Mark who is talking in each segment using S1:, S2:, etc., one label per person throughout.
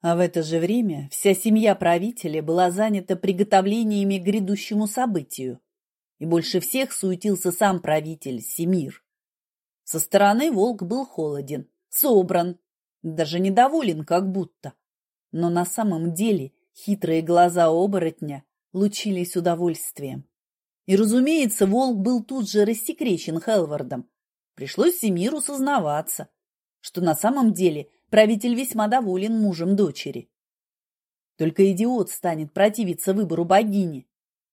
S1: А в это же время вся семья правителя была занята приготовлениями к грядущему событию. И больше всех суетился сам правитель, Семир. Со стороны волк был холоден, собран, даже недоволен как будто. Но на самом деле хитрые глаза оборотня лучились удовольствием. И, разумеется, волк был тут же рассекречен Хелвардом. Пришлось Семиру сознаваться, что на самом деле правитель весьма доволен мужем дочери. Только идиот станет противиться выбору богини.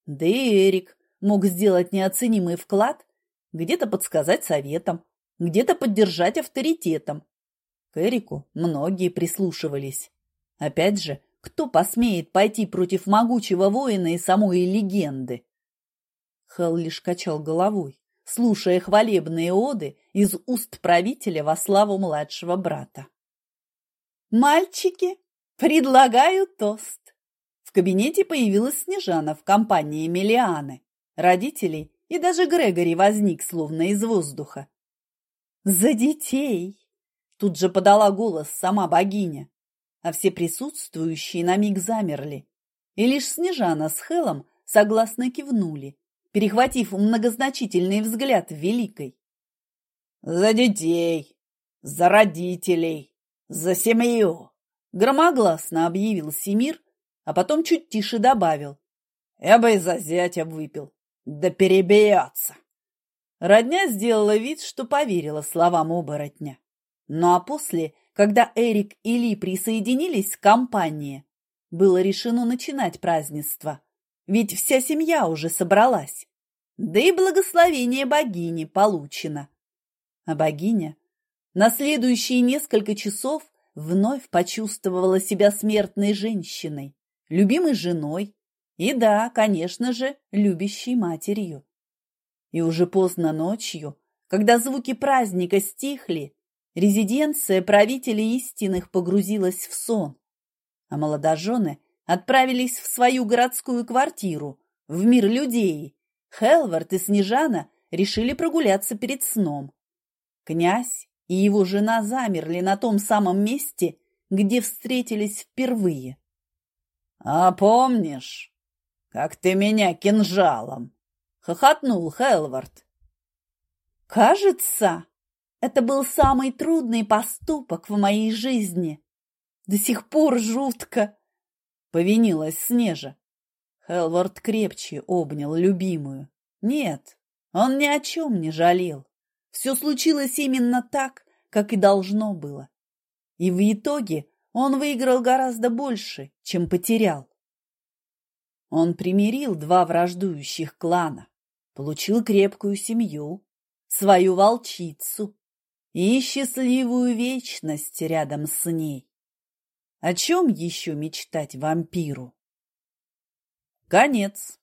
S1: Да и Эрик мог сделать неоценимый вклад, где-то подсказать советом, где-то поддержать авторитетом. К Эрику многие прислушивались. Опять же, кто посмеет пойти против могучего воина и самой легенды? Хелл лишь качал головой, слушая хвалебные оды из уст правителя во славу младшего брата. «Мальчики, предлагаю тост!» В кабинете появилась Снежана в компании Мелианы, родителей, и даже Грегори возник словно из воздуха. «За детей!» Тут же подала голос сама богиня, а все присутствующие на миг замерли, и лишь Снежана с Хелом согласно кивнули, перехватив многозначительный взгляд Великой. «За детей! За родителей! За семью!» Громогласно объявил Семир, а потом чуть тише добавил. «Я бы и за зятя выпил, да перебьется!» Родня сделала вид, что поверила словам оборотня. Ну а после, когда Эрик и Ли присоединились к компании, было решено начинать празднество. Ведь вся семья уже собралась. Да и благословение богини получено. А богиня на следующие несколько часов вновь почувствовала себя смертной женщиной, любимой женой и, да, конечно же, любящей матерью. И уже поздно ночью, когда звуки праздника стихли, резиденция правителей истинных погрузилась в сон, а молодожены отправились в свою городскую квартиру, в мир людей. Хелвард и Снежана решили прогуляться перед сном. Князь и его жена замерли на том самом месте, где встретились впервые. — А помнишь, как ты меня кинжалом? — хохотнул Хелвард. — Кажется, это был самый трудный поступок в моей жизни. До сих пор жутко повинилась Снежа. Хелвард крепче обнял любимую. Нет, он ни о чем не жалел. Все случилось именно так, как и должно было. И в итоге он выиграл гораздо больше, чем потерял. Он примирил два враждующих клана, получил крепкую семью, свою волчицу и счастливую вечность рядом с ней. О чем еще мечтать вампиру? Конец.